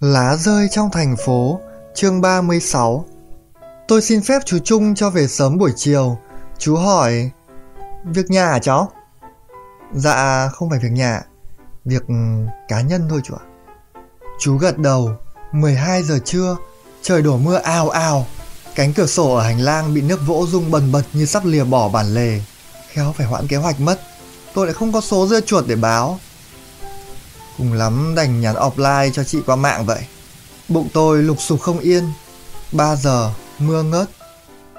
Lá rơi trong thành phố, chương 36 Tôi xin phép chú Trung cho về sớm buổi chiều. Chú hỏi... Việc nhà à cháu? Dạ, không phải việc nhà. Việc cá nhân thôi chú ạ. Chú gật đầu. 12 giờ trưa, trời đổ mưa ào ào. Cánh cửa sổ ở hành lang bị nước vỗ rung bần bật như sắp lìa bỏ bản lề. Khéo phải hoãn kế hoạch mất. Tôi lại không có số dưa chuột để báo. Cùng lắm đành nhắn offline cho chị qua mạng vậy. Bụng tôi lục sục không yên. 3 giờ, mưa ngớt.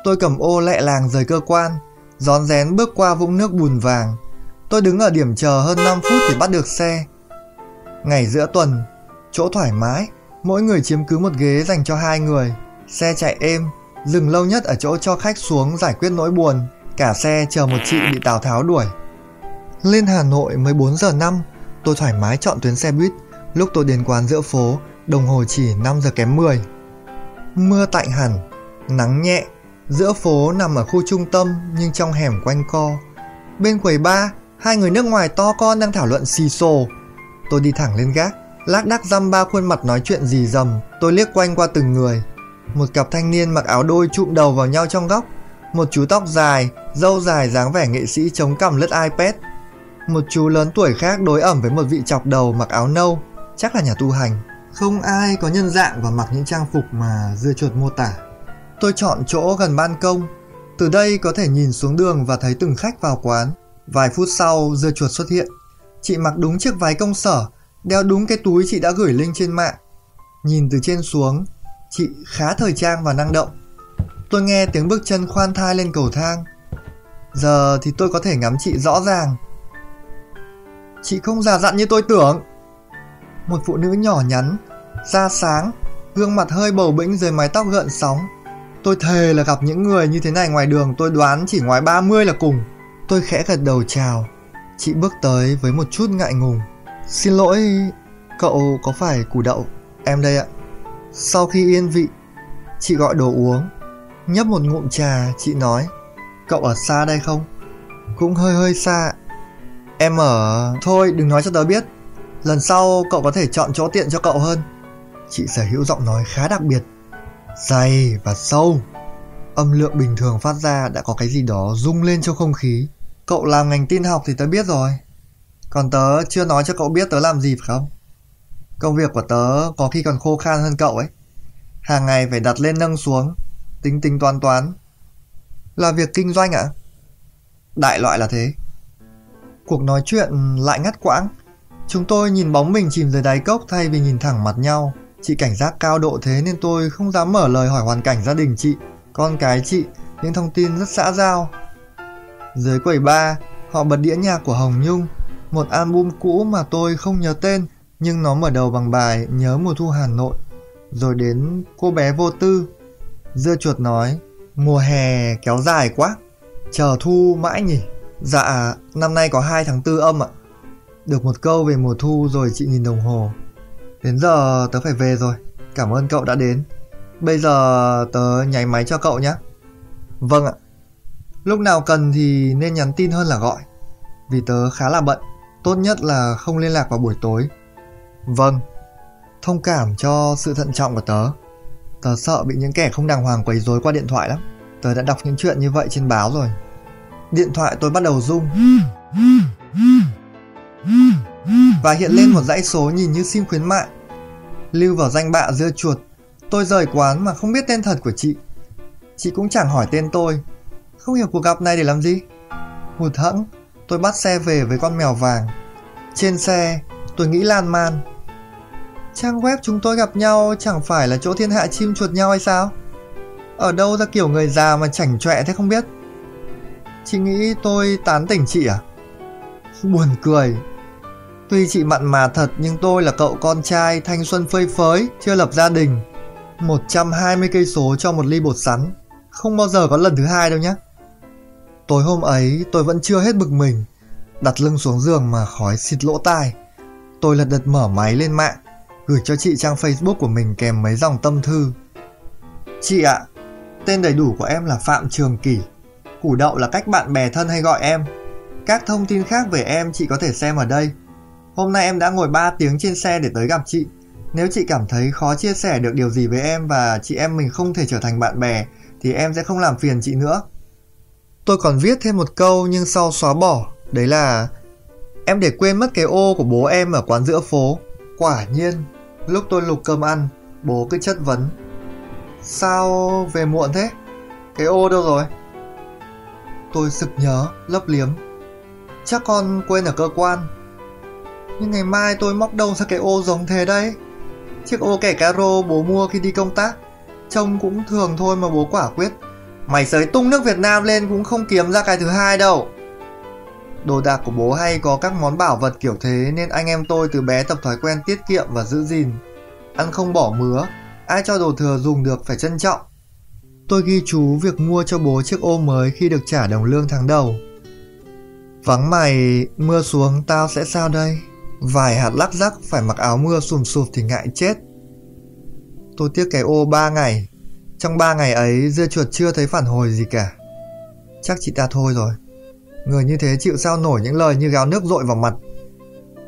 Tôi cầm ô lẹ làng rời cơ quan, rón rén bước qua vũng nước bùn vàng. Tôi đứng ở điểm chờ hơn 5 phút thì bắt được xe. Ngày giữa tuần, chỗ thoải mái, mỗi người chiếm cứ một ghế dành cho hai người. Xe chạy êm, dừng lâu nhất ở chỗ cho khách xuống giải quyết nỗi buồn. Cả xe chờ một chị bị Tào Tháo đuổi. Lên Hà Nội 14 giờ 5, tôi thoải mái chọn tuyến xe buýt. Lúc tôi đến quán giữa phố, đồng hồ chỉ 5 giờ kém 10. Mưa tạnh hẳn, nắng nhẹ, giữa phố nằm ở khu trung tâm nhưng trong hẻm quanh co. Bên quầy ba, hai người nước ngoài to con đang thảo luận xì xồ. Tôi đi thẳng lên gác, lác đác dăm ba khuôn mặt nói chuyện gì dầm, tôi liếc quanh qua từng người. Một cặp thanh niên mặc áo đôi trụm đầu vào nhau trong góc, một chú tóc dài, râu dài dáng vẻ nghệ sĩ chống cằm lướt iPad. Một chú lớn tuổi khác đối ẩm với một vị chọc đầu mặc áo nâu, chắc là nhà tu hành. Không ai có nhân dạng và mặc những trang phục mà dưa chuột mô tả. Tôi chọn chỗ gần ban công. Từ đây có thể nhìn xuống đường và thấy từng khách vào quán. Vài phút sau, dưa chuột xuất hiện. Chị mặc đúng chiếc váy công sở, đeo đúng cái túi chị đã gửi link trên mạng. Nhìn từ trên xuống, chị khá thời trang và năng động. Tôi nghe tiếng bước chân khoan thai lên cầu thang. Giờ thì tôi có thể ngắm chị rõ ràng. Chị không già dặn như tôi tưởng. Một phụ nữ nhỏ nhắn, da sáng, gương mặt hơi bầu bĩnh dưới mái tóc gợn sóng. Tôi thề là gặp những người như thế này ngoài đường tôi đoán chỉ ngoài 30 là cùng. Tôi khẽ gật đầu chào. Chị bước tới với một chút ngại ngùng. Xin lỗi, cậu có phải củ đậu? Em đây ạ. Sau khi yên vị, chị gọi đồ uống. Nhấp một ngụm trà, chị nói. Cậu ở xa đây không? Cũng hơi hơi xa. Em ở... Thôi đừng nói cho tớ biết. Lần sau cậu có thể chọn chỗ tiện cho cậu hơn. Chị sở hữu giọng nói khá đặc biệt. Dày và sâu. Âm lượng bình thường phát ra đã có cái gì đó rung lên trong không khí. Cậu làm ngành tin học thì tớ biết rồi. Còn tớ chưa nói cho cậu biết tớ làm gì phải không? Công việc của tớ có khi còn khô khan hơn cậu ấy. Hàng ngày phải đặt lên nâng xuống, tính tính toán toán. Là việc kinh doanh ạ? À? Đại loại là thế. Cuộc nói chuyện lại ngắt quãng. Chúng tôi nhìn bóng mình chìm dưới đáy cốc thay vì nhìn thẳng mặt nhau. Chị cảnh giác cao độ thế nên tôi không dám mở lời hỏi hoàn cảnh gia đình chị, con cái chị, những thông tin rất xã giao. Dưới quầy ba, họ bật đĩa nhạc của Hồng Nhung, một album cũ mà tôi không nhớ tên nhưng nó mở đầu bằng bài Nhớ mùa thu Hà Nội. Rồi đến cô bé vô tư. Dưa chuột nói, mùa hè kéo dài quá, chờ thu mãi nhỉ. Dạ, năm nay có 2 tháng 4 âm ạ. Được một câu về mùa thu rồi chị nhìn đồng hồ. Đến giờ tớ phải về rồi. Cảm ơn cậu đã đến. Bây giờ tớ nháy máy cho cậu nhé. Vâng ạ. Lúc nào cần thì nên nhắn tin hơn là gọi. Vì tớ khá là bận. Tốt nhất là không liên lạc vào buổi tối. Vâng. Thông cảm cho sự thận trọng của tớ. Tớ sợ bị những kẻ không đàng hoàng quấy rối qua điện thoại lắm. Tớ đã đọc những chuyện như vậy trên báo rồi. Điện thoại tôi bắt đầu rung và hiện lên một dãy số nhìn như sim khuyến mại. Lưu vào danh bạ dưa chuột. Tôi rời quán mà không biết tên thật của chị. Chị cũng chẳng hỏi tên tôi. Không hiểu cuộc gặp này để làm gì. Hụt hẫng, tôi bắt xe về với con mèo vàng. Trên xe, tôi nghĩ lan man. Trang web chúng tôi gặp nhau chẳng phải là chỗ thiên hạ chim chuột nhau hay sao? Ở đâu ra kiểu người già mà chảnh chọe thế không biết? Chị nghĩ tôi tán tỉnh chị à? Buồn cười, Tuy chị mặn mà thật nhưng tôi là cậu con trai thanh xuân phơi phới, chưa lập gia đình. 120 cây số cho một ly bột sắn, không bao giờ có lần thứ hai đâu nhé. Tối hôm ấy tôi vẫn chưa hết bực mình, đặt lưng xuống giường mà khói xịt lỗ tai. Tôi lật đật mở máy lên mạng, gửi cho chị trang Facebook của mình kèm mấy dòng tâm thư. Chị ạ, tên đầy đủ của em là Phạm Trường Kỷ. Củ đậu là cách bạn bè thân hay gọi em. Các thông tin khác về em chị có thể xem ở đây. Hôm nay em đã ngồi 3 tiếng trên xe để tới gặp chị. Nếu chị cảm thấy khó chia sẻ được điều gì với em và chị em mình không thể trở thành bạn bè thì em sẽ không làm phiền chị nữa. Tôi còn viết thêm một câu nhưng sau xóa bỏ, đấy là em để quên mất cái ô của bố em ở quán giữa phố. Quả nhiên, lúc tôi lục cơm ăn, bố cứ chất vấn. Sao về muộn thế? Cái ô đâu rồi? Tôi sực nhớ, lấp liếm. Chắc con quên ở cơ quan. Nhưng ngày mai tôi móc đâu ra cái ô giống thế đấy? Chiếc ô kẻ caro bố mua khi đi công tác. Trông cũng thường thôi mà bố quả quyết. Mày sới tung nước Việt Nam lên cũng không kiếm ra cái thứ hai đâu. Đồ đạc của bố hay có các món bảo vật kiểu thế nên anh em tôi từ bé tập thói quen tiết kiệm và giữ gìn. Ăn không bỏ mứa, ai cho đồ thừa dùng được phải trân trọng. Tôi ghi chú việc mua cho bố chiếc ô mới khi được trả đồng lương tháng đầu. Vắng mày, mưa xuống tao sẽ sao đây? Vài hạt lắc rắc phải mặc áo mưa sùm sụp thì ngại chết. Tôi tiếc cái ô 3 ngày. Trong 3 ngày ấy dưa chuột chưa thấy phản hồi gì cả. Chắc chị ta thôi rồi. Người như thế chịu sao nổi những lời như gáo nước dội vào mặt.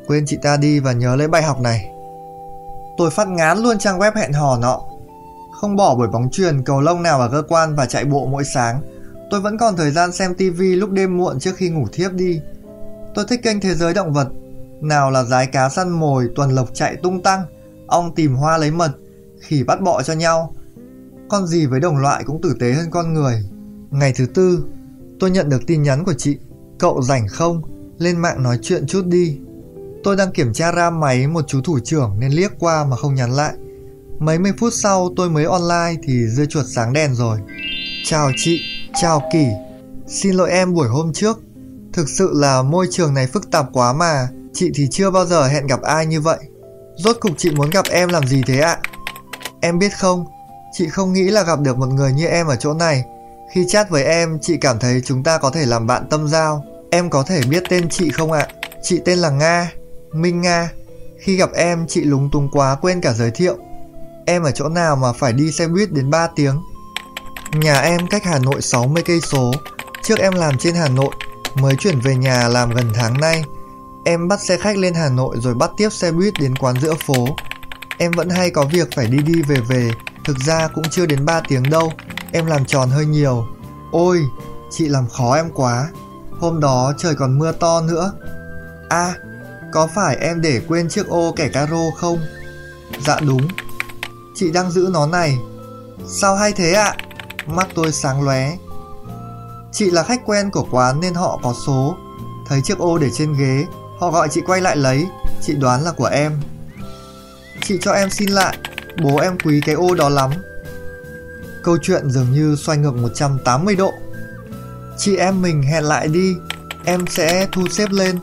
Quên chị ta đi và nhớ lấy bài học này. Tôi phát ngán luôn trang web hẹn hò nọ. Không bỏ buổi bóng truyền cầu lông nào ở cơ quan và chạy bộ mỗi sáng. Tôi vẫn còn thời gian xem tivi lúc đêm muộn trước khi ngủ thiếp đi. Tôi thích kênh Thế giới động vật. Nào là rái cá săn mồi, tuần lộc chạy tung tăng, ong tìm hoa lấy mật, khỉ bắt bọ cho nhau. Con gì với đồng loại cũng tử tế hơn con người. Ngày thứ tư, tôi nhận được tin nhắn của chị. Cậu rảnh không? Lên mạng nói chuyện chút đi. Tôi đang kiểm tra RAM máy một chú thủ trưởng nên liếc qua mà không nhắn lại. Mấy mươi phút sau tôi mới online thì dưa chuột sáng đèn rồi. Chào chị, chào Kỳ. Xin lỗi em buổi hôm trước. Thực sự là môi trường này phức tạp quá mà. Chị thì chưa bao giờ hẹn gặp ai như vậy. Rốt cục chị muốn gặp em làm gì thế ạ? Em biết không, chị không nghĩ là gặp được một người như em ở chỗ này. Khi chat với em, chị cảm thấy chúng ta có thể làm bạn tâm giao. Em có thể biết tên chị không ạ? Chị tên là Nga, Minh Nga. Khi gặp em, chị lúng túng quá quên cả giới thiệu. Em ở chỗ nào mà phải đi xe buýt đến 3 tiếng? Nhà em cách Hà Nội 60 cây số. Trước em làm trên Hà Nội, mới chuyển về nhà làm gần tháng nay. Em bắt xe khách lên Hà Nội rồi bắt tiếp xe buýt đến quán giữa phố. Em vẫn hay có việc phải đi đi về về, thực ra cũng chưa đến 3 tiếng đâu. Em làm tròn hơi nhiều. Ôi, chị làm khó em quá. Hôm đó trời còn mưa to nữa. A, à, có phải em để quên chiếc ô kẻ caro không? Dạ đúng. Chị đang giữ nó này. Sao hay thế ạ? À? Mắt tôi sáng lóe. Chị là khách quen của quán nên họ có số. Thấy chiếc ô để trên ghế, họ gọi chị quay lại lấy. Chị đoán là của em. Chị cho em xin lại, bố em quý cái ô đó lắm. Câu chuyện dường như xoay ngược 180 độ. Chị em mình hẹn lại đi, em sẽ thu xếp lên.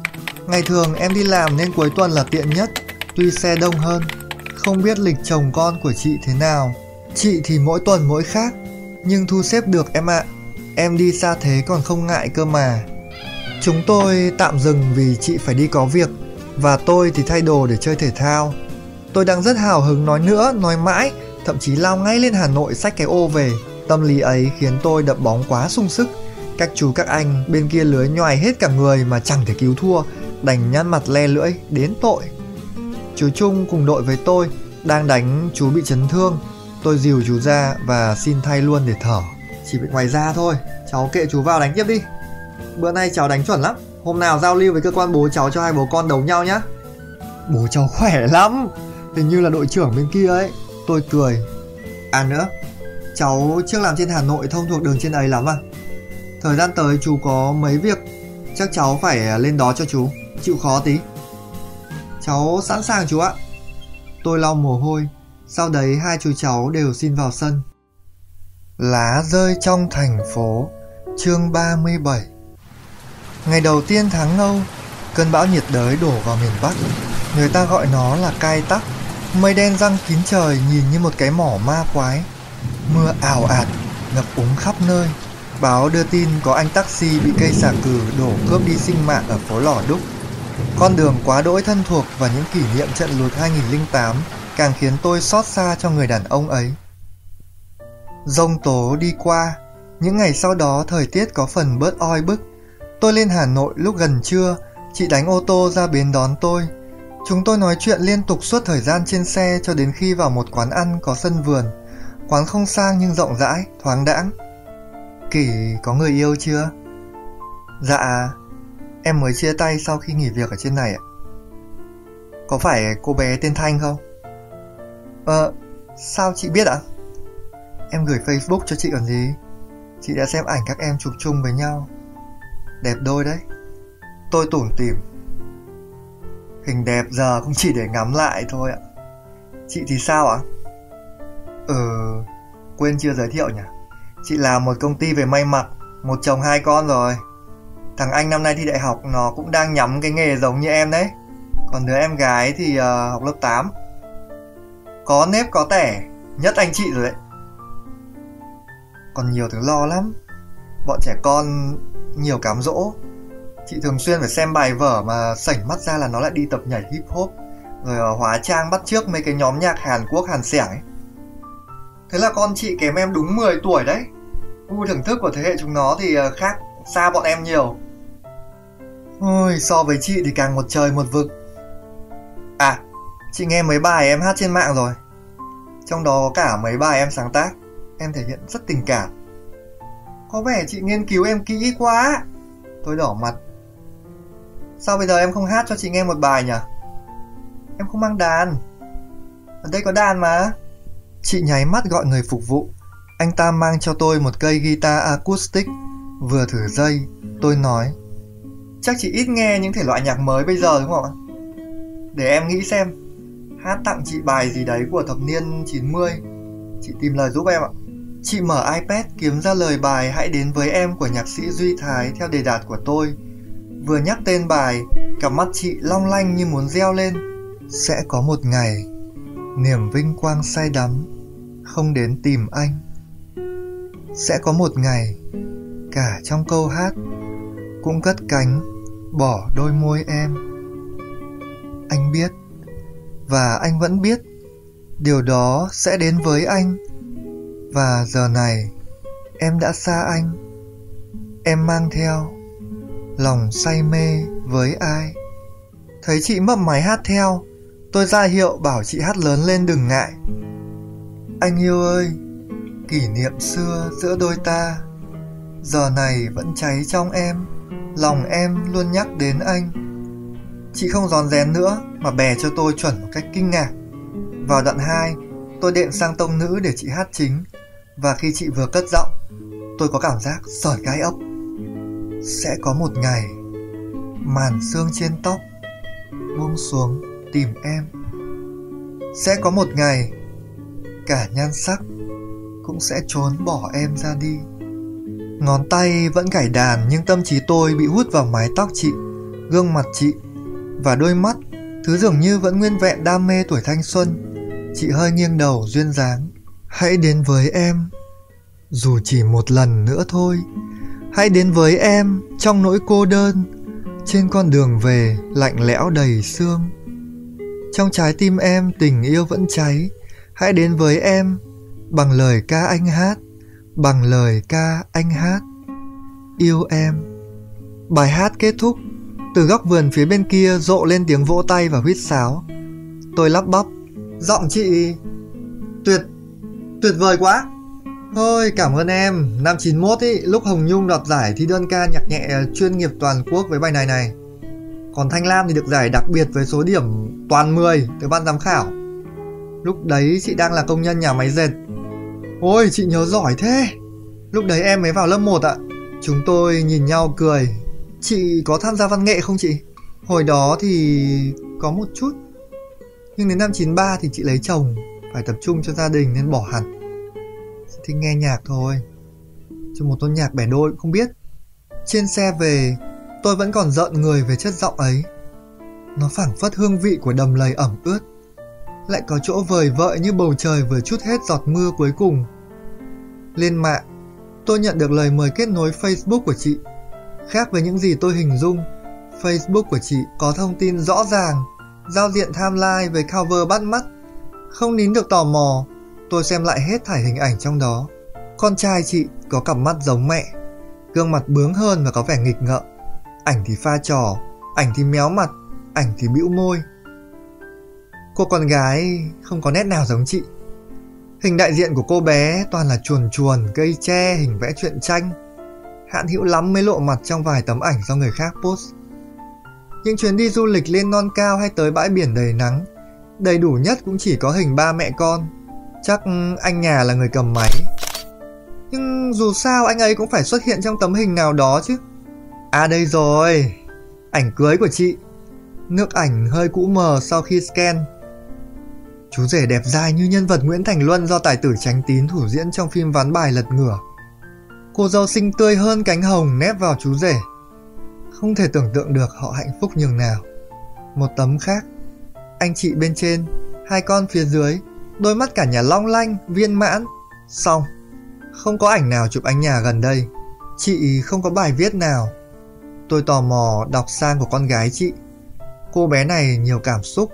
Ngày thường em đi làm nên cuối tuần là tiện nhất, tuy xe đông hơn. Không biết lịch chồng con của chị thế nào. Chị thì mỗi tuần mỗi khác, nhưng thu xếp được em ạ. Em đi xa thế còn không ngại cơ mà. Chúng tôi tạm dừng vì chị phải đi có việc và tôi thì thay đồ để chơi thể thao. Tôi đang rất hào hứng nói nữa, nói mãi, thậm chí lao ngay lên Hà Nội xách cái ô về. Tâm lý ấy khiến tôi đập bóng quá sung sức. Các chú các anh bên kia lưới nhoài hết cả người mà chẳng thể cứu thua, đành nhăn mặt le lưỡi, đến tội. Chú Trung cùng đội với tôi, đang đánh chú bị chấn thương. Tôi dìu chú ra và xin thay luôn để thở. Chỉ bị ngoài da thôi, cháu kệ chú vào đánh tiếp đi. Bữa nay cháu đánh chuẩn lắm, hôm nào giao lưu với cơ quan bố cháu cho hai bố con đấu nhau nhá. Bố cháu khỏe lắm, Hình như là đội trưởng bên kia ấy. Tôi cười. À nữa Cháu trước làm trên Hà Nội thông thuộc đường trên ấy lắm à? Thời gian tới chú có mấy việc. Chắc cháu phải lên đó cho chú. Chịu khó tí. Cháu sẵn sàng chú ạ Tôi lau mồ hôi Sau đấy hai chú cháu đều xin vào sân Lá rơi trong thành phố Chương 37 Ngày đầu tiên tháng ngâu Cơn bão nhiệt đới đổ vào miền Bắc Người ta gọi nó là cai tắc Mây đen răng kín trời nhìn như một cái mỏ ma quái. Mưa ảo ạt, ngập úng khắp nơi. Báo đưa tin có anh taxi bị cây xà cừ đổ cướp đi sinh mạng ở phố Lò Đúc. Con đường quá đỗi thân thuộc và những kỷ niệm trận lụt 2008 càng khiến tôi xót xa cho người đàn ông ấy. Dông tố đi qua, những ngày sau đó thời tiết có phần bớt oi bức. Tôi lên Hà Nội lúc gần trưa, chị đánh ô tô ra bến đón tôi. Chúng tôi nói chuyện liên tục suốt thời gian trên xe cho đến khi vào một quán ăn có sân vườn. Quán không sang nhưng rộng rãi, thoáng đãng. Kỷ có người yêu chưa? Dạ, em mới chia tay sau khi nghỉ việc ở trên này ạ. Có phải cô bé tên Thanh không? Ờ, sao chị biết ạ? Em gửi Facebook cho chị còn gì? Chị đã xem ảnh các em chụp chung với nhau. Đẹp đôi đấy. Tôi tủm tỉm. Hình đẹp giờ cũng chỉ để ngắm lại thôi ạ. Chị thì sao ạ? Ừ, quên chưa giới thiệu nhỉ? Chị làm một công ty về may mặc, một chồng hai con rồi. Thằng anh năm nay thi đại học nó cũng đang nhắm cái nghề giống như em đấy. Còn đứa em gái thì uh, học lớp 8. Có nếp có tẻ, nhất anh chị rồi đấy. Còn nhiều thứ lo lắm. Bọn trẻ con nhiều cám dỗ. Chị thường xuyên phải xem bài vở mà sảnh mắt ra là nó lại đi tập nhảy hip hop. Rồi uh, hóa trang bắt trước mấy cái nhóm nhạc Hàn Quốc Hàn Sẻng ấy. Thế là con chị kém em đúng 10 tuổi đấy. Gu thưởng thức của thế hệ chúng nó thì uh, khác xa bọn em nhiều. Ôi, so với chị thì càng một trời một vực. À, chị nghe mấy bài em hát trên mạng rồi. Trong đó cả mấy bài em sáng tác, em thể hiện rất tình cảm. Có vẻ chị nghiên cứu em kỹ quá. Tôi đỏ mặt. Sao bây giờ em không hát cho chị nghe một bài nhỉ? Em không mang đàn. Ở đây có đàn mà. Chị nháy mắt gọi người phục vụ. Anh ta mang cho tôi một cây guitar acoustic. Vừa thử dây, tôi nói. Chắc chị ít nghe những thể loại nhạc mới bây giờ, đúng không ạ? Để em nghĩ xem. Hát tặng chị bài gì đấy của thập niên 90 Chị tìm lời giúp em ạ. Chị mở iPad kiếm ra lời bài Hãy đến với em của nhạc sĩ Duy Thái theo đề đạt của tôi. Vừa nhắc tên bài, Cặp mắt chị long lanh như muốn reo lên. Sẽ có một ngày, Niềm vinh quang say đắm, Không đến tìm anh. Sẽ có một ngày, Cả trong câu hát cũng cất cánh, Bỏ đôi môi em. Anh biết, và anh vẫn biết, điều đó sẽ đến với anh. Và giờ này, em đã xa anh. Em mang theo lòng say mê với ai? Thấy chị mấp máy hát theo, tôi ra hiệu bảo chị hát lớn lên đừng ngại. Anh yêu ơi, kỷ niệm xưa giữa đôi ta, giờ này vẫn cháy trong em lòng em luôn nhắc đến anh Chị không giòn rén nữa mà bè cho tôi chuẩn một cách kinh ngạc. Vào đoạn 2, tôi đệm sang tông nữ để chị hát chính và khi chị vừa cất giọng, tôi có cảm giác sỏi gai ốc. Sẽ có một ngày màn xương trên tóc buông xuống tìm em. Sẽ có một ngày cả nhan sắc cũng sẽ trốn bỏ em ra đi. Ngón tay vẫn gảy đàn nhưng tâm trí tôi bị hút vào mái tóc chị, gương mặt chị và đôi mắt, thứ dường như vẫn nguyên vẹn đam mê tuổi thanh xuân. Chị hơi nghiêng đầu duyên dáng. Hãy đến với em, dù chỉ một lần nữa thôi. Hãy đến với em trong nỗi cô đơn, trên con đường về lạnh lẽo đầy sương. Trong trái tim em tình yêu vẫn cháy, hãy đến với em bằng lời ca anh hát, bằng lời ca anh hát. Yêu em. Bài hát kết thúc từ góc vườn phía bên kia rộ lên tiếng vỗ tay và huýt sáo. Tôi lắp bắp. Giọng chị... Tuyệt... Tuyệt vời quá! Thôi cảm ơn em, năm 91 ý, lúc Hồng Nhung đoạt giải thi đơn ca nhạc nhẹ chuyên nghiệp toàn quốc với bài này này. Còn Thanh Lam thì được giải đặc biệt với số điểm toàn 10 từ ban giám khảo. Lúc đấy chị đang là công nhân nhà máy dệt. Ôi chị nhớ giỏi thế! Lúc đấy em mới vào lớp 1 ạ. Chúng tôi nhìn nhau cười, Chị có tham gia văn nghệ không chị? Hồi đó thì có một chút. Nhưng đến năm 93 thì chị lấy chồng Phải tập trung cho gia đình nên bỏ hẳn. Chị thích nghe nhạc thôi. Chứ một tôn nhạc bẻ đôi cũng không biết. Trên xe về Tôi vẫn còn giận người về chất giọng ấy. Nó phảng phất hương vị của đầm lầy ẩm ướt. Lại có chỗ vời vợi như bầu trời vừa chút hết giọt mưa cuối cùng Lên mạng Tôi nhận được lời mời kết nối Facebook của chị Khác với những gì tôi hình dung, Facebook của chị có thông tin rõ ràng, giao diện timeline với cover bắt mắt. Không nín được tò mò, tôi xem lại hết thải hình ảnh trong đó. Con trai chị có cặp mắt giống mẹ, gương mặt bướng hơn và có vẻ nghịch ngợm. Ảnh thì pha trò, ảnh thì méo mặt, ảnh thì bĩu môi. Cô con gái không có nét nào giống chị. Hình đại diện của cô bé toàn là chuồn chuồn, cây tre, hình vẽ truyện tranh. Hạn hữu lắm mới lộ mặt trong vài tấm ảnh do người khác post. Những chuyến đi du lịch lên non cao hay tới bãi biển đầy nắng, đầy đủ nhất cũng chỉ có hình ba mẹ con. Chắc anh nhà là người cầm máy. Nhưng dù sao anh ấy cũng phải xuất hiện trong tấm hình nào đó chứ. À đây rồi, ảnh cưới của chị. Nước ảnh hơi cũ mờ sau khi scan. Chú rể đẹp dai như nhân vật Nguyễn Thành Luân do tài tử Tránh Tín thủ diễn trong phim Ván bài lật ngửa. Cô dâu xinh tươi hơn cánh hồng nép vào chú rể. Không thể tưởng tượng được họ hạnh phúc nhường nào. Một tấm khác, anh chị bên trên, hai con phía dưới, đôi mắt cả nhà long lanh, viên mãn. Xong, không có ảnh nào chụp anh nhà gần đây. Chị không có bài viết nào. Tôi tò mò đọc sang của con gái chị. Cô bé này nhiều cảm xúc,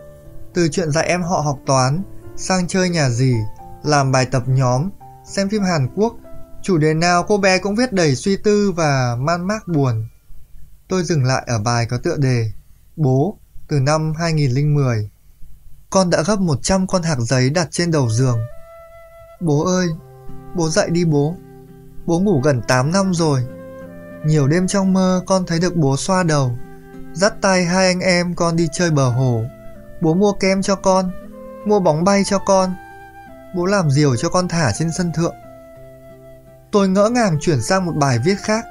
từ chuyện dạy em họ học toán, sang chơi nhà gì, làm bài tập nhóm, xem phim Hàn Quốc, chủ đề nào cô bé cũng viết đầy suy tư và man mác buồn. Tôi dừng lại ở bài có tựa đề Bố từ năm 2010. Con đã gấp 100 con hạt giấy đặt trên đầu giường. Bố ơi, bố dậy đi bố. Bố ngủ gần 8 năm rồi. Nhiều đêm trong mơ con thấy được bố xoa đầu, dắt tay hai anh em con đi chơi bờ hồ. Bố mua kem cho con, mua bóng bay cho con. Bố làm diều cho con thả trên sân thượng. Tôi ngỡ ngàng chuyển sang một bài viết khác.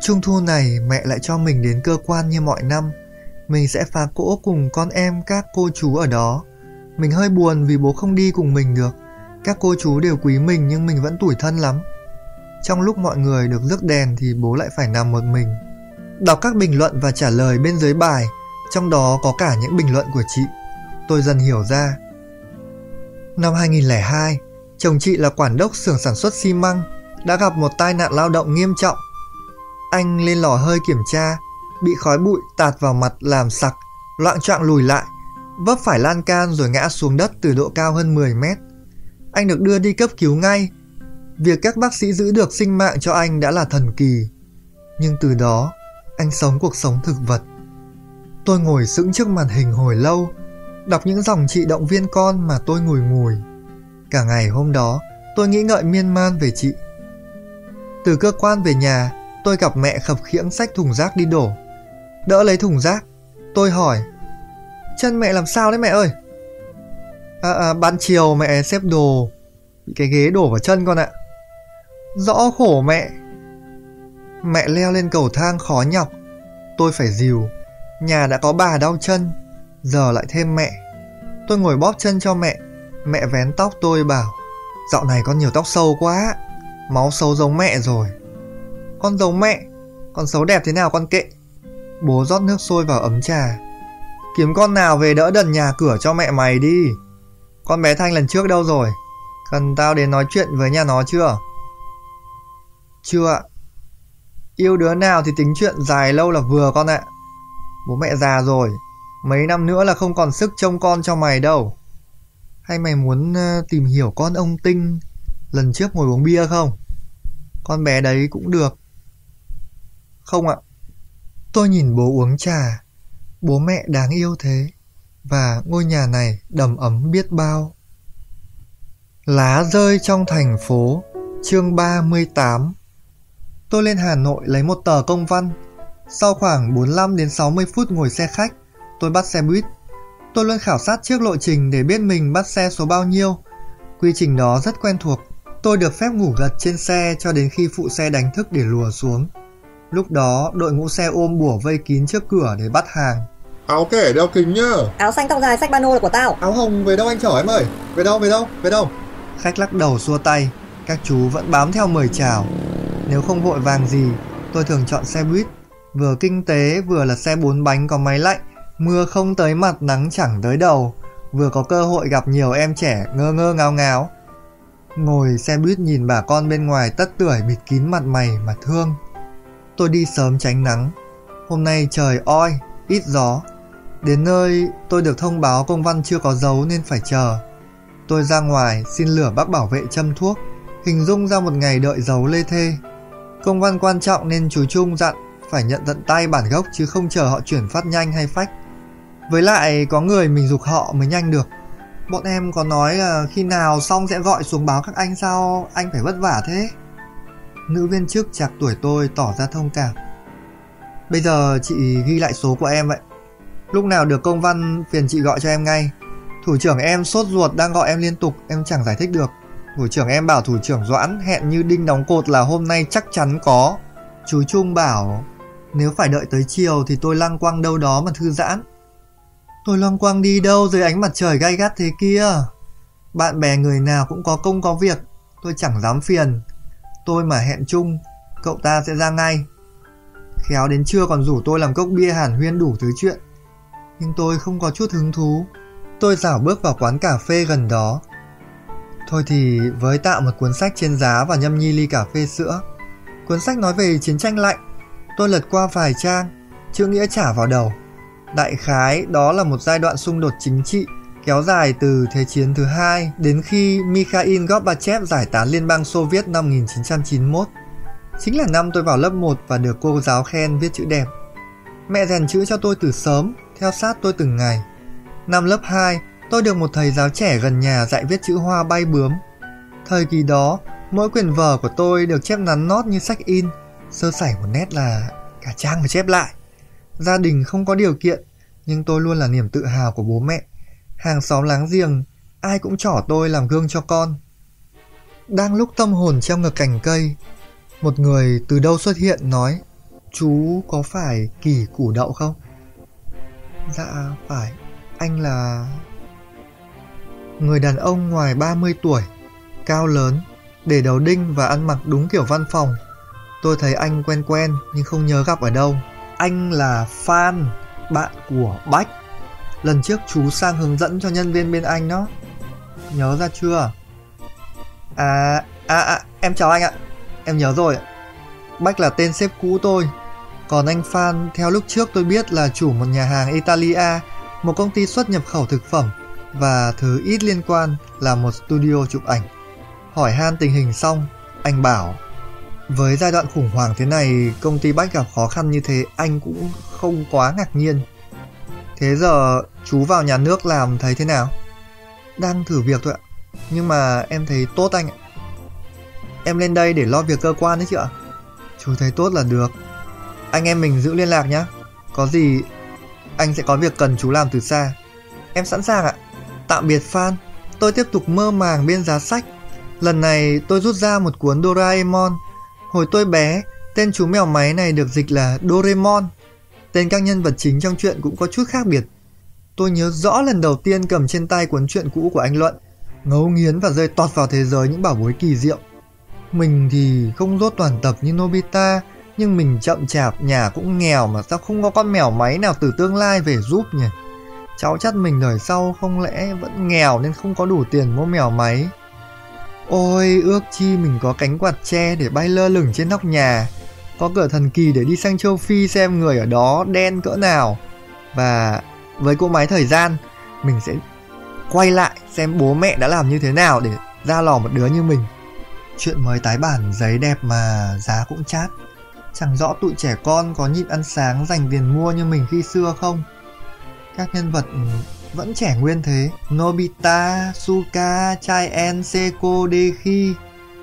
Trung thu này mẹ lại cho mình đến cơ quan như mọi năm. Mình sẽ phá cỗ cùng con em các cô chú ở đó. Mình hơi buồn vì bố không đi cùng mình được. Các cô chú đều quý mình nhưng mình vẫn tủi thân lắm. Trong lúc mọi người được rước đèn thì bố lại phải nằm một mình. Đọc các bình luận và trả lời bên dưới bài, trong đó có cả những bình luận của chị. Tôi dần hiểu ra. Năm 2002, chồng chị là quản đốc xưởng sản xuất xi măng, đã gặp một tai nạn lao động nghiêm trọng. Anh lên lò hơi kiểm tra, bị khói bụi tạt vào mặt làm sặc, loạn trọng lùi lại, vấp phải lan can rồi ngã xuống đất từ độ cao hơn 10 mét. Anh được đưa đi cấp cứu ngay. Việc các bác sĩ giữ được sinh mạng cho anh đã là thần kỳ. Nhưng từ đó, anh sống cuộc sống thực vật. Tôi ngồi sững trước màn hình hồi lâu, đọc những dòng chị động viên con mà tôi ngồi ngồi Cả ngày hôm đó, tôi nghĩ ngợi miên man về chị. Từ cơ quan về nhà, tôi gặp mẹ khập khiễng xách thùng rác đi đổ. Đỡ lấy thùng rác, tôi hỏi, chân mẹ làm sao đấy mẹ ơi? À, à, ban chiều mẹ xếp đồ, bị cái ghế đổ vào chân con ạ. Rõ khổ mẹ. Mẹ leo lên cầu thang khó nhọc, tôi phải dìu. Nhà đã có bà đau chân, giờ lại thêm mẹ. Tôi ngồi bóp chân cho mẹ, mẹ vén tóc tôi bảo, dạo này con nhiều tóc sâu quá, máu xấu giống mẹ rồi. Con giống mẹ, con xấu đẹp thế nào con kệ. Bố rót nước sôi vào ấm trà. Kiếm con nào về đỡ đần nhà cửa cho mẹ mày đi. Con bé Thanh lần trước đâu rồi? Cần tao đến nói chuyện với nhà nó chưa? Chưa ạ. Yêu đứa nào thì tính chuyện dài lâu là vừa con ạ. Bố mẹ già rồi, mấy năm nữa là không còn sức trông con cho mày đâu. Hay mày muốn ờ, tìm hiểu con ông Tinh lần trước ngồi uống bia không? Con bé đấy cũng được. Không ạ. Tôi nhìn bố uống trà. Bố mẹ đáng yêu thế. Và ngôi nhà này đầm ấm biết bao. Lá rơi trong thành phố, Chương 38 Tôi lên Hà Nội lấy một tờ công văn Sau khoảng 45 đến 60 phút ngồi xe khách Tôi bắt xe buýt. Tôi luôn khảo sát trước lộ trình để biết mình bắt xe số bao nhiêu. Quy trình đó rất quen thuộc. Tôi được phép ngủ gật trên xe cho đến khi phụ xe đánh thức để lùa xuống. Lúc đó đội ngũ xe ôm bủa vây kín trước cửa để bắt hàng. Áo kẻ đeo kính nhá. Áo xanh tóc dài sách ba nô là của tao. Áo hồng về đâu anh chở em ơi? Về đâu về đâu về đâu? Khách lắc đầu xua tay. Các chú vẫn bám theo mời chào. Nếu không vội vàng gì Tôi thường chọn xe buýt. Vừa kinh tế vừa là xe bốn bánh có máy lạnh Mưa không tới mặt nắng chẳng tới đầu. Vừa có cơ hội gặp nhiều em trẻ ngơ ngơ ngáo ngáo. Ngồi xe buýt nhìn bà con bên ngoài tất tuổi bịt kín mặt mày mà thương. Tôi đi sớm tránh nắng. Hôm nay trời oi, ít gió. Đến nơi tôi được thông báo công văn chưa có dấu nên phải chờ. Tôi ra ngoài xin lửa bác bảo vệ châm thuốc Hình dung ra một ngày đợi dấu lê thê. Công văn quan trọng nên chú Trung dặn Phải nhận tận tay bản gốc chứ không chờ họ chuyển phát nhanh hay phách. Với lại có người mình dục họ mới nhanh được Bọn em có nói là khi nào xong sẽ gọi xuống báo các anh sao anh phải vất vả thế? Nữ viên chức chạc tuổi tôi tỏ ra thông cảm. Bây giờ chị ghi lại số của em vậy. Lúc nào được công văn phiền chị gọi cho em ngay. Thủ trưởng em sốt ruột đang gọi em liên tục, em chẳng giải thích được. Thủ trưởng em bảo thủ trưởng Doãn hẹn như đinh đóng cột là hôm nay chắc chắn có. Chú Trung bảo nếu phải đợi tới chiều thì tôi lăng quăng đâu đó mà thư giãn. Tôi loang quang đi đâu dưới ánh mặt trời gay gắt thế kia. Bạn bè người nào cũng có công có việc, tôi chẳng dám phiền. Tôi mà hẹn chung, cậu ta sẽ ra ngay. Khéo đến trưa còn rủ tôi làm cốc bia hàn huyên đủ thứ chuyện. Nhưng tôi không có chút hứng thú. Tôi dảo bước vào quán cà phê gần đó. Thôi thì với tạo một cuốn sách trên giá và nhâm nhi ly cà phê sữa. Cuốn sách nói về chiến tranh lạnh. Tôi lật qua vài trang, chữ nghĩa trả vào đầu. Đại khái đó là một giai đoạn xung đột chính trị kéo dài từ Thế chiến thứ hai đến khi Mikhail Gorbachev giải tán Liên bang Xô Viết năm 1991. Chính là năm tôi vào lớp 1 và được cô giáo khen viết chữ đẹp. Mẹ rèn chữ cho tôi từ sớm, theo sát tôi từng ngày. Năm lớp 2, tôi được một thầy giáo trẻ gần nhà dạy viết chữ hoa bay bướm. Thời kỳ đó, mỗi quyển vở của tôi được chép nắn nót như sách in, sơ sẩy một nét là cả trang phải chép lại. Gia đình không có điều kiện, nhưng tôi luôn là niềm tự hào của bố mẹ. Hàng xóm láng giềng, ai cũng chỏ tôi làm gương cho con. Đang lúc tâm hồn treo ngược cành cây, một người từ đâu xuất hiện nói Chú có phải kỳ củ đậu không? Dạ phải, anh là... Người đàn ông ngoài 30 tuổi, cao lớn, để đầu đinh và ăn mặc đúng kiểu văn phòng. Tôi thấy anh quen quen nhưng không nhớ gặp ở đâu. Anh là fan bạn của Bách. Lần trước chú sang hướng dẫn cho nhân viên bên anh đó. Nhớ ra chưa? À, à, à, em chào anh ạ. Em nhớ rồi. Bách là tên sếp cũ tôi. Còn anh Phan, theo lúc trước tôi biết là chủ một nhà hàng Italia, một công ty xuất nhập khẩu thực phẩm và thứ ít liên quan là một studio chụp ảnh. Hỏi han tình hình xong, anh bảo với giai đoạn khủng hoảng thế này, công ty Bách gặp khó khăn như thế, anh cũng không quá ngạc nhiên. Thế giờ chú vào nhà nước làm thấy thế nào? Đang thử việc thôi ạ, nhưng mà em thấy tốt anh ạ. Em lên đây để lo việc cơ quan đấy chứ ạ? Chú thấy tốt là được. Anh em mình giữ liên lạc nhé. Có gì anh sẽ có việc cần chú làm từ xa. Em sẵn sàng ạ. Tạm biệt Phan. Tôi tiếp tục mơ màng bên giá sách. Lần này tôi rút ra một cuốn Doraemon Hồi tôi bé, tên chú mèo máy này được dịch là Doraemon. Tên các nhân vật chính trong chuyện cũng có chút khác biệt. Tôi nhớ rõ lần đầu tiên cầm trên tay cuốn truyện cũ của anh Luận, ngấu nghiến và rơi tọt vào thế giới những bảo bối kỳ diệu. Mình thì không rốt toàn tập như Nobita, nhưng mình chậm chạp, nhà cũng nghèo mà sao không có con mèo máy nào từ tương lai về giúp nhỉ? Cháu chắc mình đời sau không lẽ vẫn nghèo nên không có đủ tiền mua mèo máy. Ôi, ước chi mình có cánh quạt tre để bay lơ lửng trên nóc nhà, có cửa thần kỳ để đi sang châu Phi xem người ở đó đen cỡ nào. Và với cỗ máy thời gian, mình sẽ quay lại xem bố mẹ đã làm như thế nào để ra lò một đứa như mình. Chuyện mới tái bản giấy đẹp mà giá cũng chát. Chẳng rõ tụi trẻ con có nhịn ăn sáng dành tiền mua như mình khi xưa không. Các nhân vật vẫn trẻ nguyên thế. Nobita, Suka, Chai En, Seiko, Dekhi.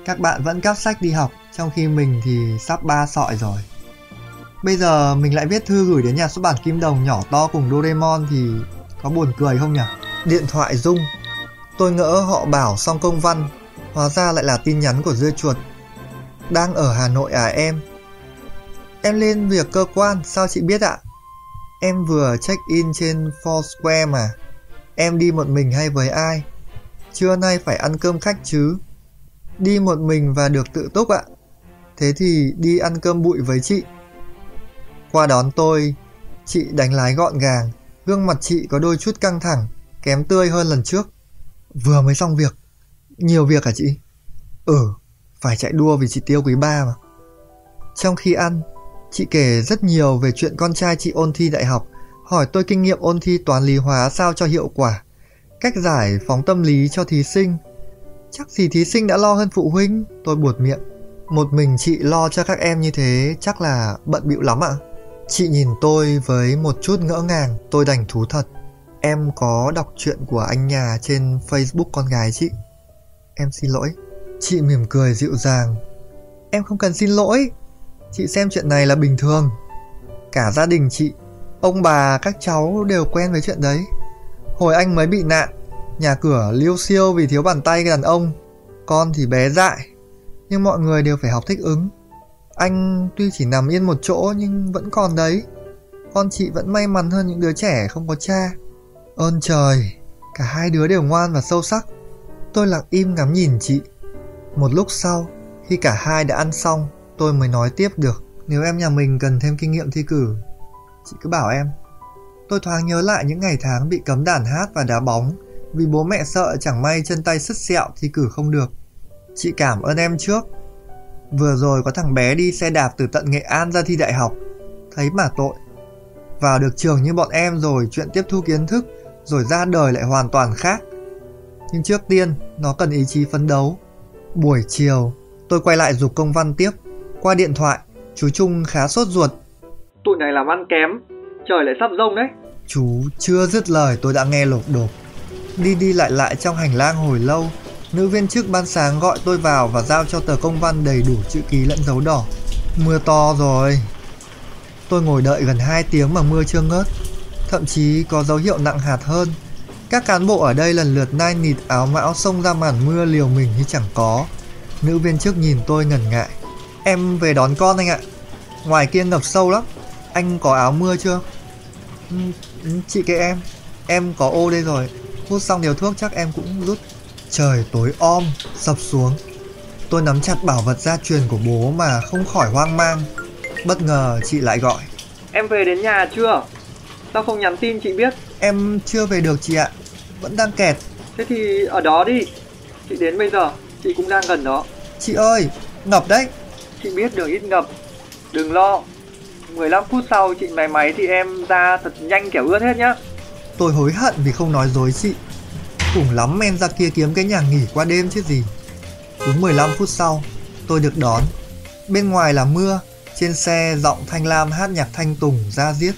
Các bạn vẫn cắp sách đi học, trong khi mình thì sắp ba sọi rồi. Bây giờ mình lại viết thư gửi đến nhà xuất bản Kim Đồng nhỏ to cùng Doraemon thì có buồn cười không nhỉ? Điện thoại rung. Tôi ngỡ họ bảo xong công văn, hóa ra lại là tin nhắn của dưa chuột. Đang ở Hà Nội à em? Em lên việc cơ quan, sao chị biết ạ? Em vừa check in trên Foursquare mà. Em đi một mình hay với ai? Trưa nay phải ăn cơm khách chứ? Đi một mình và được tự túc ạ. Thế thì đi ăn cơm bụi với chị. Qua đón tôi, chị đánh lái gọn gàng, gương mặt chị có đôi chút căng thẳng, kém tươi hơn lần trước. Vừa mới xong việc. Nhiều việc hả chị? Ừ, phải chạy đua vì chị tiêu quý ba mà. Trong khi ăn, chị kể rất nhiều về chuyện con trai chị ôn thi đại học hỏi tôi kinh nghiệm ôn thi toán lý hóa sao cho hiệu quả, cách giải phóng tâm lý cho thí sinh. Chắc gì thí sinh đã lo hơn phụ huynh, tôi buột miệng. Một mình chị lo cho các em như thế chắc là bận bịu lắm ạ. Chị nhìn tôi với một chút ngỡ ngàng, tôi đành thú thật. Em có đọc chuyện của anh nhà trên Facebook con gái chị. Em xin lỗi. Chị mỉm cười dịu dàng. Em không cần xin lỗi. Chị xem chuyện này là bình thường. Cả gia đình chị, ông bà, các cháu đều quen với chuyện đấy. Hồi anh mới bị nạn, nhà cửa liêu siêu vì thiếu bàn tay đàn ông. Con thì bé dại, nhưng mọi người đều phải học thích ứng. Anh tuy chỉ nằm yên một chỗ nhưng vẫn còn đấy. Con chị vẫn may mắn hơn những đứa trẻ không có cha. Ơn trời, cả hai đứa đều ngoan và sâu sắc. Tôi lặng im ngắm nhìn chị. Một lúc sau, khi cả hai đã ăn xong, tôi mới nói tiếp được. Nếu em nhà mình cần thêm kinh nghiệm thi cử, chị cứ bảo em. Tôi thoáng nhớ lại những ngày tháng bị cấm đàn hát và đá bóng vì bố mẹ sợ chẳng may chân tay sứt sẹo thi cử không được. Chị cảm ơn em trước. Vừa rồi có thằng bé đi xe đạp từ tận Nghệ An ra thi đại học. Thấy mà tội. Vào được trường như bọn em rồi chuyện tiếp thu kiến thức rồi ra đời lại hoàn toàn khác. Nhưng trước tiên, nó cần ý chí phấn đấu. Buổi chiều, tôi quay lại dục công văn tiếp. Qua điện thoại, chú Trung khá sốt ruột. Tụi này làm ăn kém, trời lại sắp rông đấy. Chú chưa dứt lời tôi đã nghe lột đột. Đi đi lại lại trong hành lang hồi lâu, nữ viên chức ban sáng gọi tôi vào và giao cho tờ công văn đầy đủ chữ ký lẫn dấu đỏ. Mưa to rồi. Tôi ngồi đợi gần 2 tiếng mà mưa chưa ngớt. Thậm chí có dấu hiệu nặng hạt hơn. Các cán bộ ở đây lần lượt nai nịt áo mão xông ra màn mưa liều mình như chẳng có. Nữ viên chức nhìn tôi ngần ngại. Em về đón con anh ạ. Ngoài kia ngập sâu lắm. Anh có áo mưa chưa? Ừ, ừ, chị kệ em. Em có ô đây rồi. Hút xong điều thuốc chắc em cũng rút. Trời tối om, sập xuống. Tôi nắm chặt bảo vật gia truyền của bố mà không khỏi hoang mang. Bất ngờ chị lại gọi. Em về đến nhà chưa? Sao không nhắn tin chị biết? Em chưa về được chị ạ. Vẫn đang kẹt. Thế thì ở đó đi. Chị đến bây giờ, chị cũng đang gần đó. Chị ơi, ngập đấy. Chị biết đường ít ngập. Đừng lo. 15 phút sau chị máy máy thì em ra thật nhanh kiểu ướt hết nhá. Tôi hối hận vì không nói dối chị. Cùng lắm men ra kia kiếm cái nhà nghỉ qua đêm chứ gì. Đúng 15 phút sau, tôi được đón. Bên ngoài là mưa, trên xe giọng Thanh Lam hát nhạc Thanh Tùng ra diết.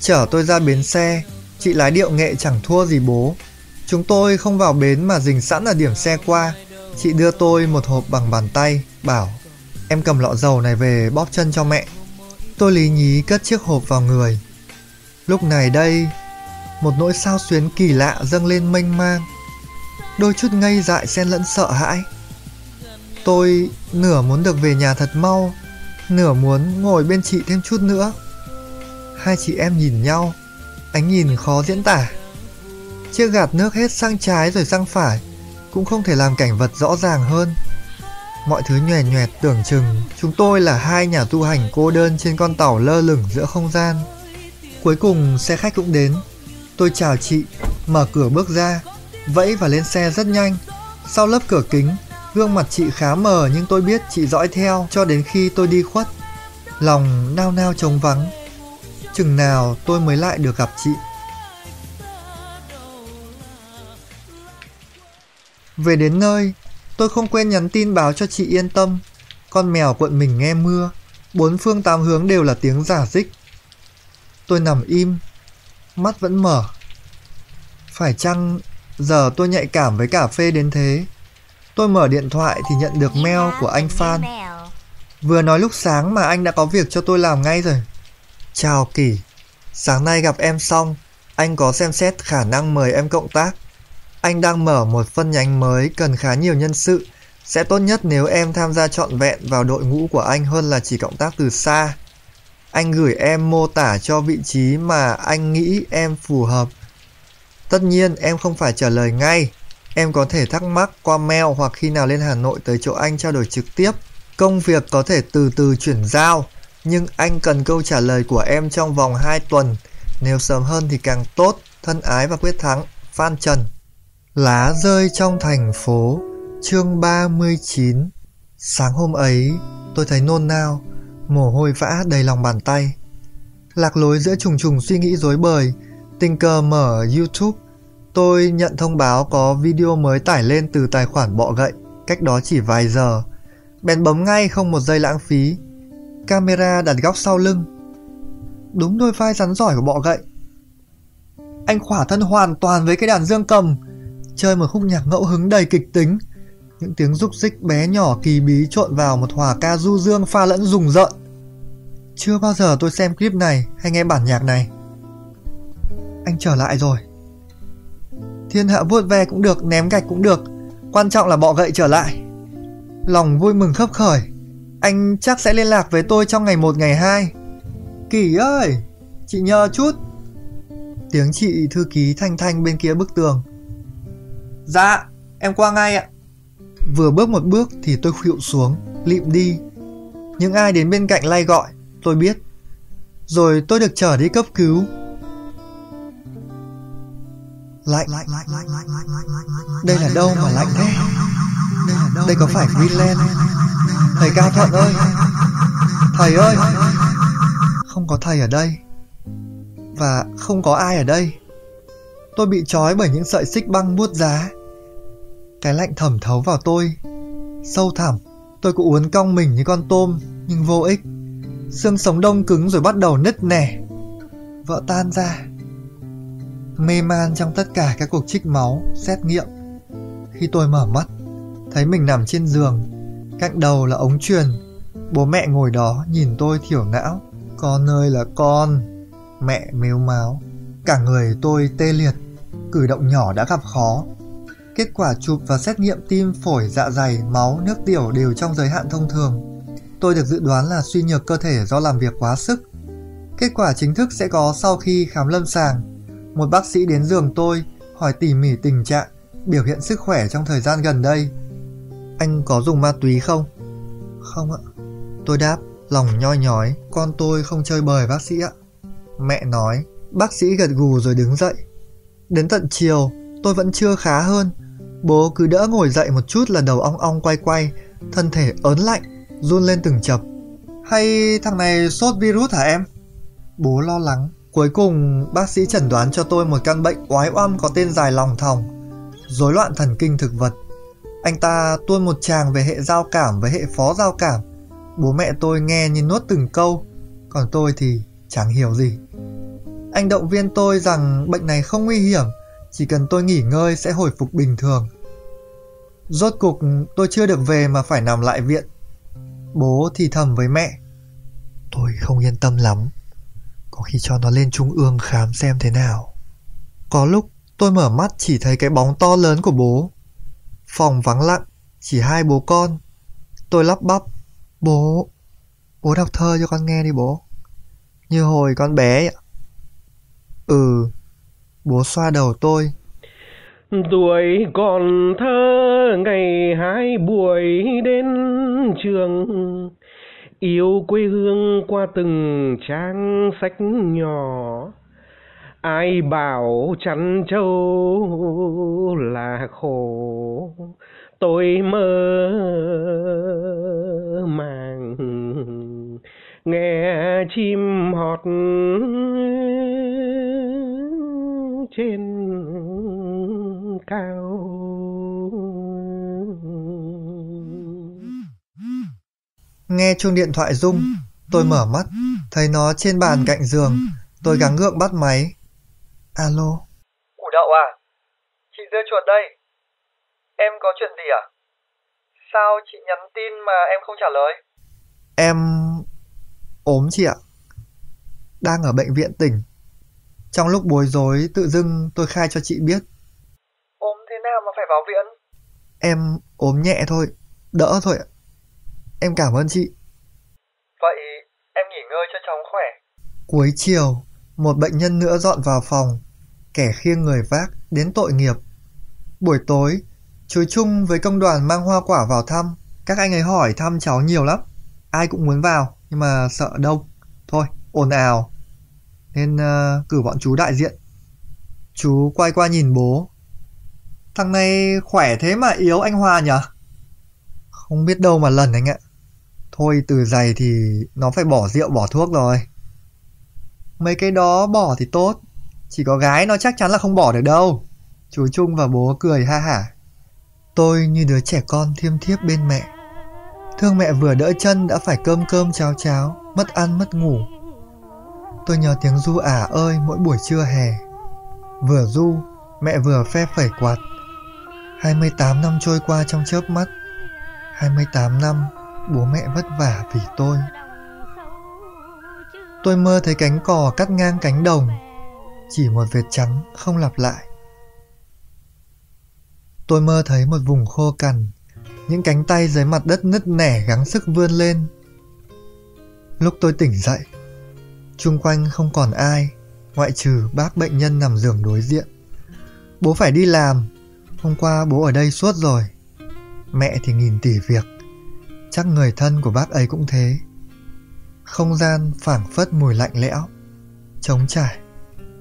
Chở tôi ra bến xe, chị lái điệu nghệ chẳng thua gì bố. Chúng tôi không vào bến mà dình sẵn ở điểm xe qua. Chị đưa tôi một hộp bằng bàn tay, bảo Em cầm lọ dầu này về bóp chân cho mẹ. Tôi lý nhí cất chiếc hộp vào người. Lúc này đây, một nỗi sao xuyến kỳ lạ dâng lên mênh mang. Đôi chút ngây dại xen lẫn sợ hãi. Tôi nửa muốn được về nhà thật mau, nửa muốn ngồi bên chị thêm chút nữa. Hai chị em nhìn nhau, ánh nhìn khó diễn tả. Chiếc gạt nước hết sang trái rồi sang phải, cũng không thể làm cảnh vật rõ ràng hơn. Mọi thứ nhòe nhòe tưởng chừng chúng tôi là hai nhà tu hành cô đơn trên con tàu lơ lửng giữa không gian. Cuối cùng xe khách cũng đến. Tôi chào chị, mở cửa bước ra, vẫy và lên xe rất nhanh. Sau lớp cửa kính, gương mặt chị khá mờ nhưng tôi biết chị dõi theo cho đến khi tôi đi khuất. Lòng nao nao trống vắng. Chừng nào tôi mới lại được gặp chị. Về đến nơi, tôi không quên nhắn tin báo cho chị yên tâm. Con mèo quận mình nghe mưa, bốn phương tám hướng đều là tiếng giả dích. Tôi nằm im, mắt vẫn mở. Phải chăng giờ tôi nhạy cảm với cà phê đến thế? Tôi mở điện thoại thì nhận được mail của anh Phan. Vừa nói lúc sáng mà anh đã có việc cho tôi làm ngay rồi. Chào Kỳ, sáng nay gặp em xong, anh có xem xét khả năng mời em cộng tác. Anh đang mở một phân nhánh mới cần khá nhiều nhân sự. Sẽ tốt nhất nếu em tham gia trọn vẹn vào đội ngũ của anh hơn là chỉ cộng tác từ xa. Anh gửi em mô tả cho vị trí mà anh nghĩ em phù hợp. Tất nhiên em không phải trả lời ngay. Em có thể thắc mắc qua mail hoặc khi nào lên Hà Nội tới chỗ anh trao đổi trực tiếp. Công việc có thể từ từ chuyển giao, nhưng anh cần câu trả lời của em trong vòng 2 tuần. Nếu sớm hơn thì càng tốt. Thân ái và quyết thắng. Phan Trần Lá rơi trong thành phố Chương 39 Sáng hôm ấy tôi thấy nôn nao Mồ hôi vã đầy lòng bàn tay. Lạc lối giữa trùng trùng suy nghĩ rối bời Tình cờ mở Youtube Tôi nhận thông báo có video mới tải lên từ tài khoản bọ gậy Cách đó chỉ vài giờ. Bèn bấm ngay không một giây lãng phí. Camera đặt góc sau lưng. Đúng đôi vai rắn giỏi của bọ gậy. Anh khỏa thân hoàn toàn với cái đàn dương cầm, chơi một khúc nhạc ngẫu hứng đầy kịch tính. Những tiếng rúc rích bé nhỏ kỳ bí trộn vào một hòa ca du dương pha lẫn rùng rợn. Chưa bao giờ tôi xem clip này hay nghe bản nhạc này. Anh trở lại rồi. Thiên hạ vuốt ve cũng được, ném gạch cũng được, quan trọng là bọ gậy trở lại. Lòng vui mừng khấp khởi, anh chắc sẽ liên lạc với tôi trong ngày một ngày hai Kỳ ơi, chị nhờ chút. Tiếng chị thư ký thanh thanh bên kia bức tường. Dạ, em qua ngay ạ. Vừa bước một bước thì tôi khuỵu xuống, lịm đi. Những ai đến bên cạnh lay gọi, tôi biết. Rồi tôi được trở đi cấp cứu. Lạnh, đây là đâu mà lạnh thế? Đây có phải Greenland? Thầy Cao Thuận ơi! Thầy ơi! Không có thầy ở đây. Và không có ai ở đây. Tôi bị trói bởi những sợi xích băng buốt giá. Cái lạnh thẩm thấu vào tôi. Sâu thẳm, tôi cũng uốn cong mình như con tôm, nhưng vô ích. Xương sống đông cứng rồi bắt đầu nứt nẻ. Vỡ tan ra. Mê man trong tất cả các cuộc trích máu, xét nghiệm. Khi tôi mở mắt, thấy mình nằm trên giường. Cạnh đầu là ống truyền. Bố mẹ ngồi đó nhìn tôi thiểu não. Con ơi là con. Mẹ mếu máo. Cả người tôi tê liệt. Cử động nhỏ đã gặp khó. Kết quả chụp và xét nghiệm tim, phổi, dạ dày, máu, nước tiểu đều trong giới hạn thông thường. Tôi được dự đoán là suy nhược cơ thể do làm việc quá sức. Kết quả chính thức sẽ có sau khi khám lâm sàng. Một bác sĩ đến giường tôi, hỏi tỉ mỉ tình trạng, biểu hiện sức khỏe trong thời gian gần đây. Anh có dùng ma túy không? Không ạ. Tôi đáp, lòng nhoi nhói, con tôi không chơi bời bác sĩ ạ. Mẹ nói, bác sĩ gật gù rồi đứng dậy. Đến tận chiều, tôi vẫn chưa khá hơn. Bố cứ đỡ ngồi dậy một chút là đầu ong ong quay quay, thân thể ớn lạnh, run lên từng chập. Hay thằng này sốt virus hả em? Bố lo lắng. Cuối cùng, bác sĩ chẩn đoán cho tôi một căn bệnh oái oăm có tên dài lòng thòng, rối loạn thần kinh thực vật. Anh ta tuôn một tràng về hệ giao cảm với hệ phó giao cảm. Bố mẹ tôi nghe như nuốt từng câu, còn tôi thì chẳng hiểu gì. Anh động viên tôi rằng bệnh này không nguy hiểm, chỉ cần tôi nghỉ ngơi sẽ hồi phục bình thường. Rốt cục tôi chưa được về mà phải nằm lại viện. Bố thì thầm với mẹ. Tôi không yên tâm lắm. Có khi cho nó lên trung ương khám xem thế nào. Có lúc tôi mở mắt chỉ thấy cái bóng to lớn của bố. Phòng vắng lặng, chỉ hai bố con. Tôi lắp bắp. Bố, bố đọc thơ cho con nghe đi bố. Như hồi con bé ạ. Ừ, bố xoa đầu tôi. Tuổi còn thơ ngày hai buổi đến trường. Yêu quê hương qua từng trang sách nhỏ. Ai bảo chăn trâu là khổ. Tôi mơ màng nghe chim hót trên cao Nghe chuông điện thoại rung, tôi mở mắt, thấy nó trên bàn cạnh giường, tôi gắng gượng bắt máy. Alo. Củ đậu à? Chị dưa chuột đây. Em có chuyện gì à? Sao chị nhắn tin mà em không trả lời? Em ốm chị ạ. Đang ở bệnh viện tỉnh. Trong lúc bối rối, tự dưng tôi khai cho chị biết. Ốm thế nào mà phải vào viện? Em ốm nhẹ thôi, đỡ thôi ạ. Em cảm ơn chị. Vậy em nghỉ ngơi cho chóng khỏe. Cuối chiều, một bệnh nhân nữa dọn vào phòng, kẻ khiêng người vác đến tội nghiệp. Buổi tối, chú Trung với công đoàn mang hoa quả vào thăm. Các anh ấy hỏi thăm cháu nhiều lắm. Ai cũng muốn vào, nhưng mà sợ đông. Thôi, ồn ào. Nên uh, cử bọn chú đại diện. Chú quay qua nhìn bố. Thằng này khỏe thế mà yếu anh Hoa nhỉ? Không biết đâu mà lần anh ạ. Thôi từ giày thì nó phải bỏ rượu bỏ thuốc rồi. Mấy cái đó bỏ thì tốt. Chỉ có gái nó chắc chắn là không bỏ được đâu. Chú Trung và bố cười ha hả. Tôi như đứa trẻ con thiêm thiếp bên mẹ. Thương mẹ vừa đỡ chân đã phải cơm cơm cháo cháo, mất ăn mất ngủ. Tôi nhớ tiếng du ả ơi mỗi buổi trưa hè. Vừa du, mẹ vừa phe phẩy quạt. 28 năm trôi qua trong chớp mắt. 28 năm bố mẹ vất vả vì tôi. Tôi mơ thấy cánh cò cắt ngang cánh đồng, chỉ một vệt trắng không lặp lại. Tôi mơ thấy một vùng khô cằn, những cánh tay dưới mặt đất nứt nẻ gắng sức vươn lên. Lúc tôi tỉnh dậy, chung quanh không còn ai, ngoại trừ bác bệnh nhân nằm giường đối diện. Bố phải đi làm, hôm qua bố ở đây suốt rồi. Mẹ thì nghìn tỷ việc, chắc người thân của bác ấy cũng thế. Không gian phảng phất mùi lạnh lẽo, trống trải.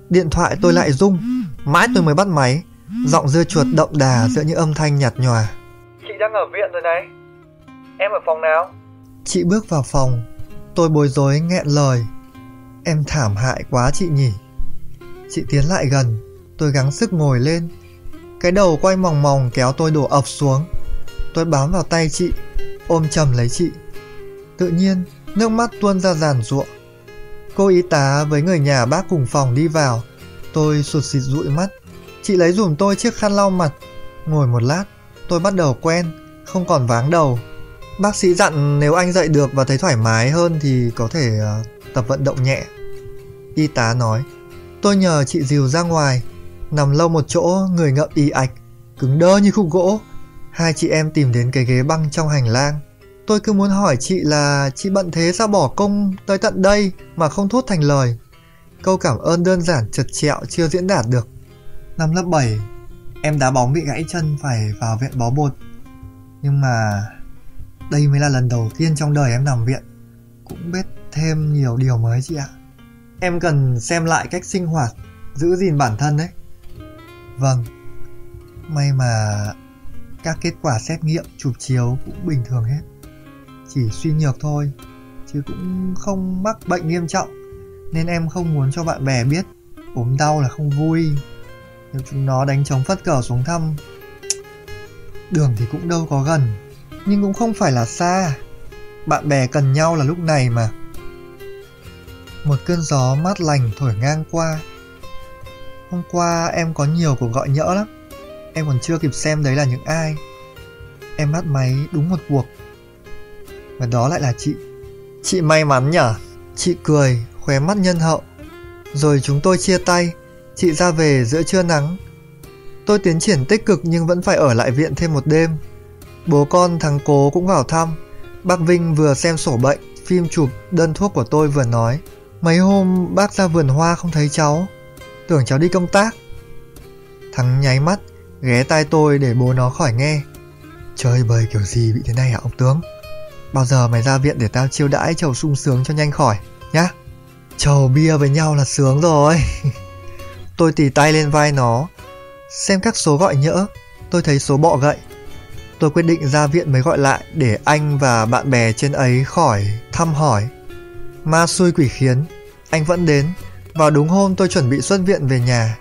Điện thoại tôi lại rung, mãi tôi mới bắt máy, giọng dưa chuột động đà giữa những âm thanh nhạt nhòa. Đang ở viện rồi này. Em ở phòng nào? Chị bước vào phòng, tôi bối rối nghẹn lời. Em thảm hại quá chị nhỉ. Chị tiến lại gần, tôi gắng sức ngồi lên. Cái đầu quay mòng mòng kéo tôi đổ ập xuống. Tôi bám vào tay chị, ôm chầm lấy chị. Tự nhiên, nước mắt tuôn ra giàn ruộng. Cô y tá với người nhà bác cùng phòng đi vào. Tôi sụt xịt rụi mắt. Chị lấy dùm tôi chiếc khăn lau mặt. Ngồi một lát, tôi bắt đầu quen, không còn váng đầu. Bác sĩ dặn nếu anh dậy được và thấy thoải mái hơn thì có thể uh, tập vận động nhẹ. Y tá nói, tôi nhờ chị dìu ra ngoài, nằm lâu một chỗ, người ngậm y ạch, cứng đơ như khúc gỗ. Hai chị em tìm đến cái ghế băng trong hành lang. Tôi cứ muốn hỏi chị là chị bận thế sao bỏ công tới tận đây mà không thốt thành lời. Câu cảm ơn đơn giản chật chẹo chưa diễn đạt được. Năm lớp 7, em đá bóng bị gãy chân phải vào viện bó bột. Nhưng mà đây mới là lần đầu tiên trong đời em nằm viện. Cũng biết thêm nhiều điều mới chị ạ. Em cần xem lại cách sinh hoạt, giữ gìn bản thân đấy. Vâng, may mà các kết quả xét nghiệm chụp chiếu cũng bình thường hết. Chỉ suy nhược thôi, chứ cũng không mắc bệnh nghiêm trọng. Nên em không muốn cho bạn bè biết ốm đau là không vui. Nếu chúng nó đánh trống phất cờ xuống thăm Đường thì cũng đâu có gần Nhưng cũng không phải là xa. Bạn bè cần nhau là lúc này mà. Một cơn gió mát lành thổi ngang qua. Hôm qua em có nhiều cuộc gọi nhỡ lắm. Em còn chưa kịp xem đấy là những ai. Em bắt máy đúng một cuộc. Và đó lại là chị. Chị may mắn nhở. Chị cười, khóe mắt nhân hậu. Rồi chúng tôi chia tay. Chị ra về giữa trưa nắng. Tôi tiến triển tích cực nhưng vẫn phải ở lại viện thêm một đêm. Bố con thằng Cố cũng vào thăm. Bác Vinh vừa xem sổ bệnh, phim chụp, đơn thuốc của tôi vừa nói. Mấy hôm bác ra vườn hoa không thấy cháu. Tưởng cháu đi công tác. Thằng nháy mắt, ghé tai tôi để bố nó khỏi nghe. Chơi bời kiểu gì bị thế này hả ông tướng? Bao giờ mày ra viện để tao chiêu đãi chầu sung sướng cho nhanh khỏi, nhá? Chầu bia với nhau là sướng rồi. Tôi tì tay lên vai nó, xem các số gọi nhỡ, tôi thấy số bọ gậy. Tôi quyết định ra viện mới gọi lại để anh và bạn bè trên ấy khỏi thăm hỏi. Ma xui quỷ khiến, anh vẫn đến. Vào đúng hôm tôi chuẩn bị xuất viện về nhà.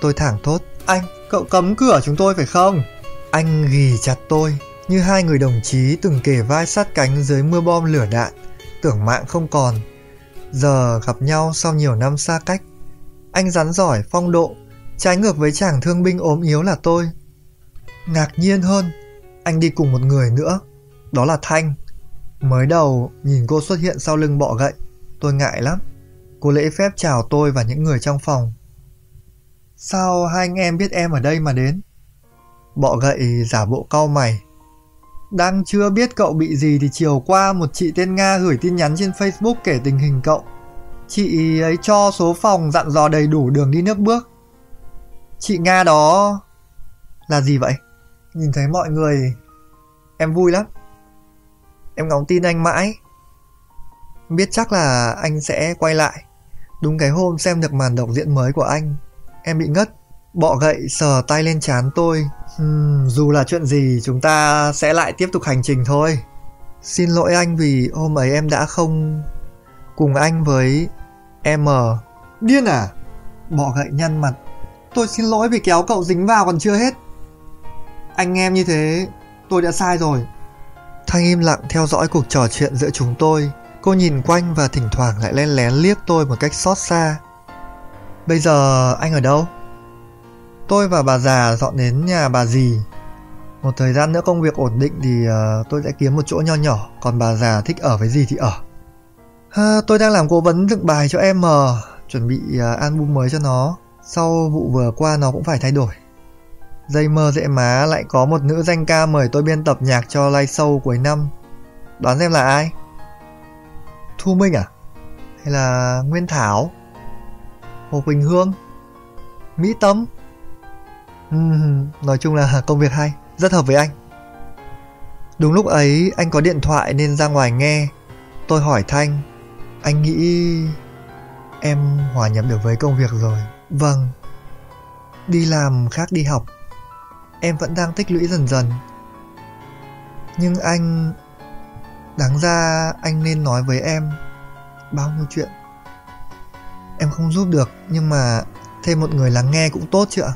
Tôi thẳng thốt, anh, cậu cấm cửa chúng tôi phải không? Anh ghì chặt tôi, như hai người đồng chí từng kề vai sát cánh dưới mưa bom lửa đạn, tưởng mạng không còn. Giờ gặp nhau sau nhiều năm xa cách, anh rắn giỏi, phong độ, trái ngược với chàng thương binh ốm yếu là tôi. Ngạc nhiên hơn, anh đi cùng một người nữa, đó là Thanh. Mới đầu, nhìn cô xuất hiện sau lưng bọ gậy, tôi ngại lắm. Cô lễ phép chào tôi và những người trong phòng. Sao hai anh em biết em ở đây mà đến? Bọ gậy giả bộ cau mày. Đang chưa biết cậu bị gì thì chiều qua một chị tên Nga gửi tin nhắn trên Facebook kể tình hình cậu. Chị ấy cho số phòng dặn dò đầy đủ đường đi nước bước. Chị Nga đó là gì vậy? Nhìn thấy mọi người em vui lắm. Em ngóng tin anh mãi. Biết chắc là anh sẽ quay lại. Đúng cái hôm xem được màn độc diễn mới của anh, em bị ngất. Bọ gậy sờ tay lên chán tôi. Uhm, dù là chuyện gì chúng ta sẽ lại tiếp tục hành trình thôi. Xin lỗi anh vì hôm ấy em đã không cùng anh với M. Điên à? Bọ gậy nhăn mặt. Tôi xin lỗi vì kéo cậu dính vào còn chưa hết. Anh em như thế, tôi đã sai rồi. Thanh im lặng theo dõi cuộc trò chuyện giữa chúng tôi. Cô nhìn quanh và thỉnh thoảng lại len lén liếc tôi một cách xót xa. Bây giờ anh ở đâu? Tôi và bà già dọn đến nhà bà dì. Một thời gian nữa công việc ổn định thì uh, tôi sẽ kiếm một chỗ nho nhỏ, còn bà già thích ở với gì thì ở. À, tôi đang làm cố vấn dựng bài cho em mà, chuẩn bị uh, album mới cho nó. Sau vụ vừa qua nó cũng phải thay đổi. Dây mơ dễ má lại có một nữ danh ca mời tôi biên tập nhạc cho live show cuối năm. Đoán xem là ai? Thu Minh à? Hay là Nguyên Thảo? Hồ Quỳnh Hương? Mỹ Tâm? Uhm, nói chung là công việc hay, rất hợp với anh. Đúng lúc ấy anh có điện thoại nên ra ngoài nghe. Tôi hỏi Thanh, anh nghĩ em hòa nhập được với công việc rồi. Vâng, đi làm khác đi học. Em vẫn đang tích lũy dần dần. Nhưng anh đáng ra anh nên nói với em bao nhiêu chuyện. Em không giúp được nhưng mà thêm một người lắng nghe cũng tốt chứ ạ.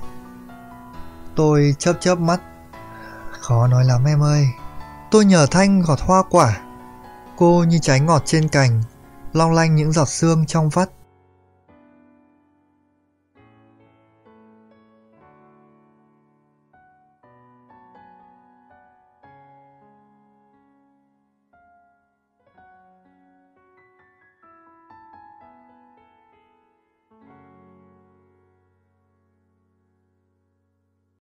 Tôi chớp chớp mắt. Khó nói lắm em ơi. Tôi nhờ Thanh gọt hoa quả. Cô như trái ngọt trên cành, long lanh những giọt sương trong vắt.